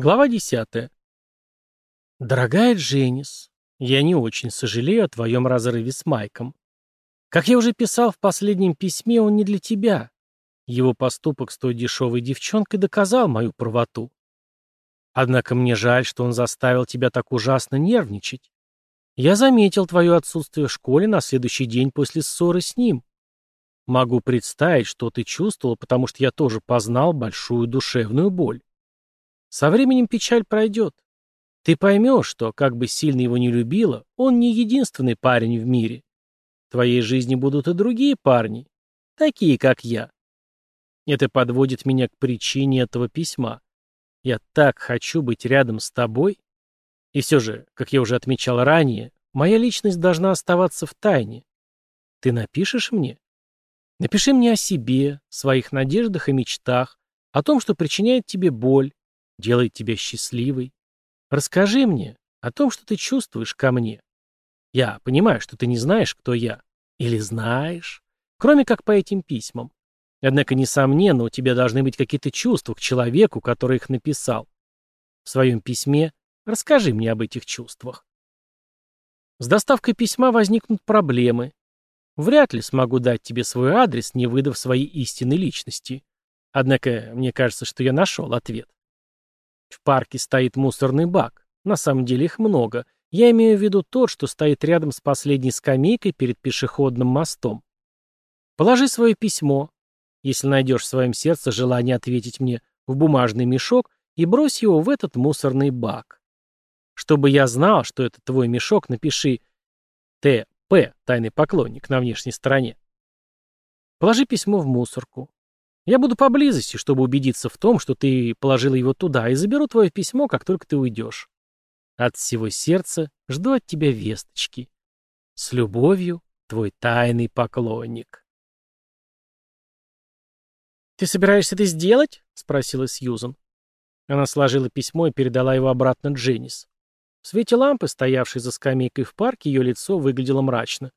Глава 10. Дорогая Дженнис, я не очень сожалею о твоем разрыве с Майком. Как я уже писал в последнем письме, он не для тебя. Его поступок с той дешевой девчонкой доказал мою правоту. Однако мне жаль, что он заставил тебя так ужасно нервничать. Я заметил твое отсутствие в школе на следующий день после ссоры с ним. Могу представить, что ты чувствовал, потому что я тоже познал большую душевную боль. Со временем печаль пройдет. Ты поймешь, что, как бы сильно его не любила, он не единственный парень в мире. В твоей жизни будут и другие парни, такие, как я. Это подводит меня к причине этого письма. Я так хочу быть рядом с тобой. И все же, как я уже отмечал ранее, моя личность должна оставаться в тайне. Ты напишешь мне? Напиши мне о себе, своих надеждах и мечтах, о том, что причиняет тебе боль, делает тебя счастливой. Расскажи мне о том, что ты чувствуешь ко мне. Я понимаю, что ты не знаешь, кто я. Или знаешь, кроме как по этим письмам. Однако, несомненно, у тебя должны быть какие-то чувства к человеку, который их написал. В своем письме расскажи мне об этих чувствах. С доставкой письма возникнут проблемы. Вряд ли смогу дать тебе свой адрес, не выдав своей истинной личности. Однако, мне кажется, что я нашел ответ. В парке стоит мусорный бак. На самом деле их много. Я имею в виду тот, что стоит рядом с последней скамейкой перед пешеходным мостом. Положи свое письмо, если найдешь в своем сердце желание ответить мне, в бумажный мешок и брось его в этот мусорный бак. Чтобы я знал, что это твой мешок, напиши «Т.П. Тайный поклонник» на внешней стороне. Положи письмо в мусорку. Я буду поблизости, чтобы убедиться в том, что ты положила его туда, и заберу твое письмо, как только ты уйдешь. От всего сердца жду от тебя весточки. С любовью, твой тайный поклонник. «Ты собираешься это сделать?» — спросила Сьюзан. Она сложила письмо и передала его обратно Дженнис. В свете лампы, стоявшей за скамейкой в парке, ее лицо выглядело мрачно.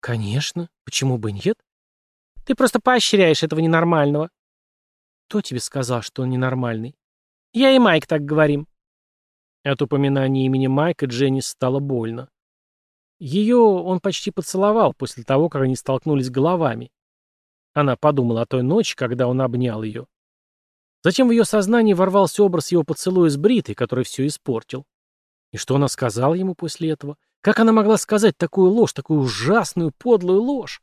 «Конечно. Почему бы нет? Ты просто поощряешь этого ненормального. Кто тебе сказал, что он ненормальный? Я и Майк так говорим. От упоминания имени Майка Дженнис стало больно. Ее он почти поцеловал после того, как они столкнулись головами. Она подумала о той ночи, когда он обнял ее. Затем в ее сознании ворвался образ его поцелуя с Бритой, который все испортил. И что она сказала ему после этого? Как она могла сказать такую ложь, такую ужасную, подлую ложь?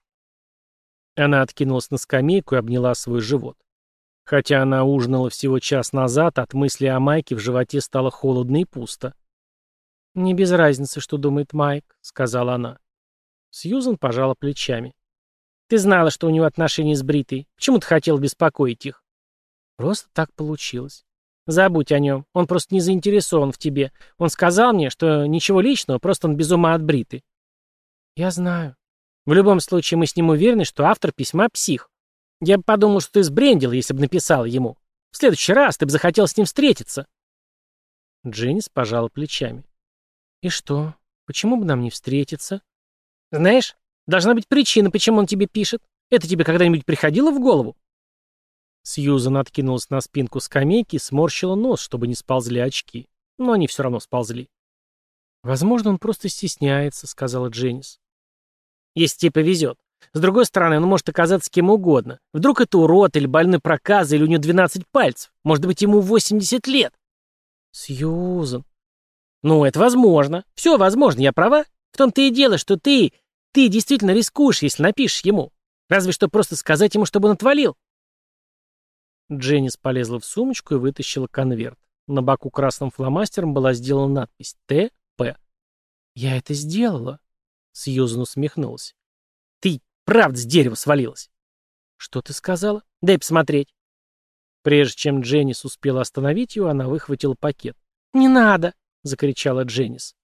Она откинулась на скамейку и обняла свой живот. Хотя она ужинала всего час назад, от мысли о Майке в животе стало холодно и пусто. «Не без разницы, что думает Майк», — сказала она. Сьюзан пожала плечами. «Ты знала, что у него отношения с Бритой. Почему ты хотел беспокоить их?» «Просто так получилось. Забудь о нем. Он просто не заинтересован в тебе. Он сказал мне, что ничего личного, просто он без ума от Бриты». «Я знаю», в любом случае, мы с ним уверены, что автор письма — псих. Я бы подумал, что ты сбрендил, если бы написал ему. В следующий раз ты бы захотел с ним встретиться. Дженнис пожала плечами. И что? Почему бы нам не встретиться? Знаешь, должна быть причина, почему он тебе пишет. Это тебе когда-нибудь приходило в голову? Сьюзан откинулась на спинку скамейки и сморщила нос, чтобы не сползли очки. Но они все равно сползли. «Возможно, он просто стесняется», — сказала Дженнис. Если тебе повезет. С другой стороны, он может оказаться кем угодно. Вдруг это урод или больной проказа, или у него 12 пальцев. Может быть, ему 80 лет. Сьюзан. Ну, это возможно. Все возможно, я права? В том-то и дело, что ты... Ты действительно рискуешь, если напишешь ему. Разве что просто сказать ему, чтобы он отвалил. Дженнис полезла в сумочку и вытащила конверт. На боку красным фломастером была сделана надпись «Т.П». «Я это сделала», Сьюзан усмехнулась. «Ты правда с дерева свалилась!» «Что ты сказала? Дай посмотреть!» Прежде чем Дженнис успела остановить ее, она выхватила пакет. «Не надо!» — закричала Дженнис.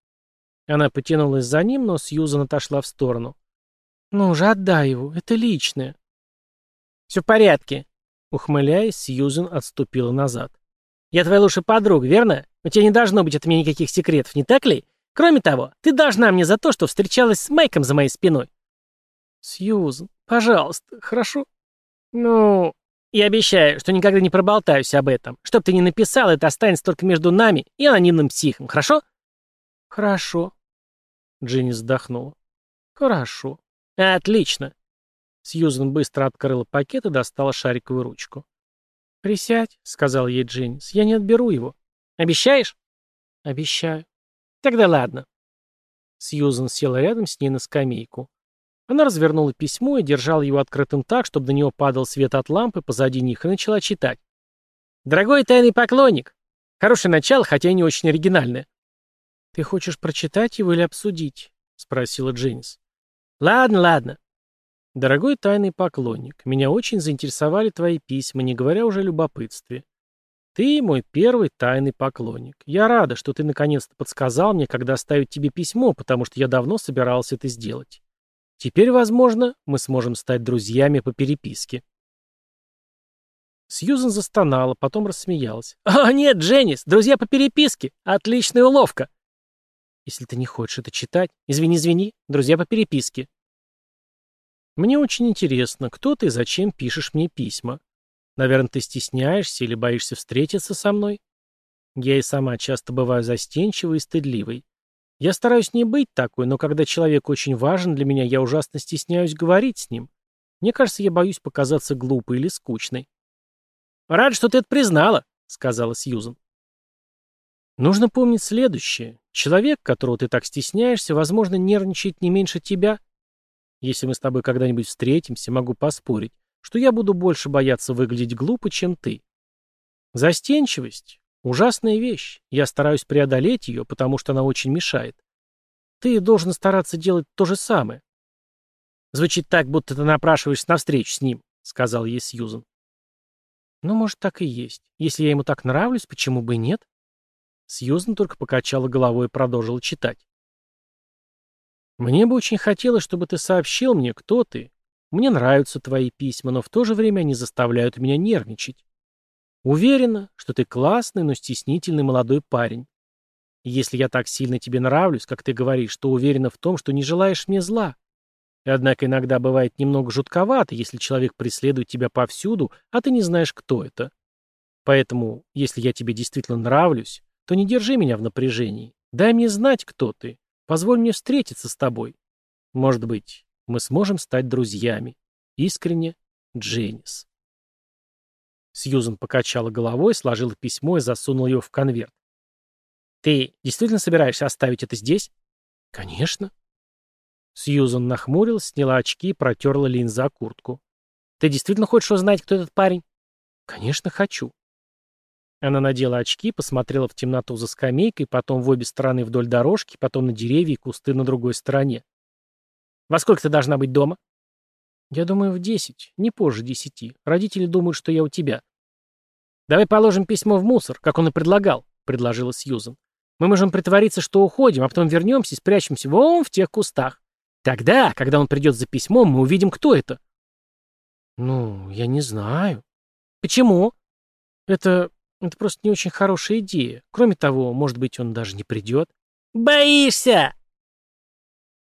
Она потянулась за ним, но Сьюзан отошла в сторону. «Ну же, отдай его, это личное». «Все в порядке», — ухмыляясь, Сьюзан отступила назад. «Я твоя лучшая подруга, верно? У тебя не должно быть от меня никаких секретов, не так ли? Кроме того, ты должна мне за то, что встречалась с Майком за моей спиной. Сьюзен, пожалуйста, хорошо? Ну, Я обещаю, что никогда не проболтаюсь об этом. Чтоб ты не написал, это останется только между нами и анонимным психом, хорошо? Хорошо. Дженни вздохнула. Хорошо. Отлично. Сьюзен быстро открыла пакет и достала шариковую ручку. «Присядь», — сказал ей Дженнис, — «я не отберу его». «Обещаешь?» «Обещаю». «Тогда ладно». Сьюзен села рядом с ней на скамейку. Она развернула письмо и держала его открытым так, чтобы на него падал свет от лампы позади них, и начала читать. «Дорогой тайный поклонник! Хорошее начало, хотя и не очень оригинальное». «Ты хочешь прочитать его или обсудить?» — спросила Дженнис. «Ладно, ладно. Дорогой тайный поклонник, меня очень заинтересовали твои письма, не говоря уже о любопытстве. Ты мой первый тайный поклонник. Я рада, что ты наконец-то подсказал мне, когда оставить тебе письмо, потому что я давно собирался это сделать. Теперь, возможно, мы сможем стать друзьями по переписке. Сьюзен застонала, потом рассмеялась. «О, нет, Дженнис, друзья по переписке! Отличная уловка!» «Если ты не хочешь это читать, извини-извини, друзья по переписке. Мне очень интересно, кто ты и зачем пишешь мне письма. Наверное, ты стесняешься или боишься встретиться со мной? Я и сама часто бываю застенчивой и стыдливой. Я стараюсь не быть такой, но когда человек очень важен для меня, я ужасно стесняюсь говорить с ним. Мне кажется, я боюсь показаться глупой или скучной. «Рад, что ты это признала», — сказала Сьюзан. Нужно помнить следующее. Человек, которого ты так стесняешься, возможно, нервничает не меньше тебя. Если мы с тобой когда-нибудь встретимся, могу поспорить, что я буду больше бояться выглядеть глупо, чем ты. Застенчивость — ужасная вещь. Я стараюсь преодолеть ее, потому что она очень мешает. Ты должен стараться делать то же самое. Звучит так, будто ты напрашиваешься на встречу с ним, — сказал ей Сьюзан. Ну, может, так и есть. Если я ему так нравлюсь, почему бы и нет? Сьюзан только покачала головой и продолжила читать. Мне бы очень хотелось, чтобы ты сообщил мне, кто ты. Мне нравятся твои письма, но в то же время они заставляют меня нервничать. Уверена, что ты классный, но стеснительный молодой парень. Если я так сильно тебе нравлюсь, как ты говоришь, то уверена в том, что не желаешь мне зла. Однако иногда бывает немного жутковато, если человек преследует тебя повсюду, а ты не знаешь, кто это. Поэтому, если я тебе действительно нравлюсь, то не держи меня в напряжении. Дай мне знать, кто ты. Позволь мне встретиться с тобой. Может быть, мы сможем стать друзьями. Искренне, Дженнис. Сьюзен покачала головой, сложила письмо и засунула его в конверт. «Ты действительно собираешься оставить это здесь?» «Конечно». Сьюзан нахмурилась, сняла очки и протерла линзы о куртку. «Ты действительно хочешь узнать, кто этот парень?» «Конечно, хочу». Она надела очки, посмотрела в темноту за скамейкой, потом в обе стороны вдоль дорожки, потом на деревья и кусты на другой стороне. «Во сколько ты должна быть дома?» «Я думаю, в десять, не позже десяти. Родители думают, что я у тебя». «Давай положим письмо в мусор, как он и предлагал», — предложила Сьюзан. «Мы можем притвориться, что уходим, а потом вернемся и спрячемся вон в тех кустах. Тогда, когда он придет за письмом, мы увидим, кто это». «Ну, я не знаю». «Почему?» «Это это просто не очень хорошая идея. Кроме того, может быть, он даже не придет. «Боишься!»